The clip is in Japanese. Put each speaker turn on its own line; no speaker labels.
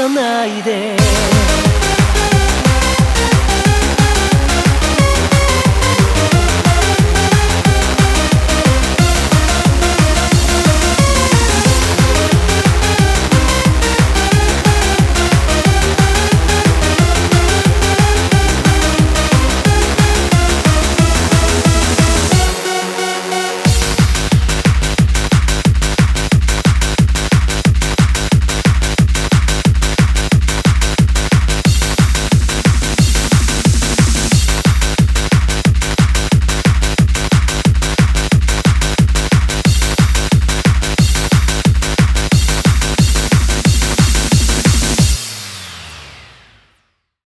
さないで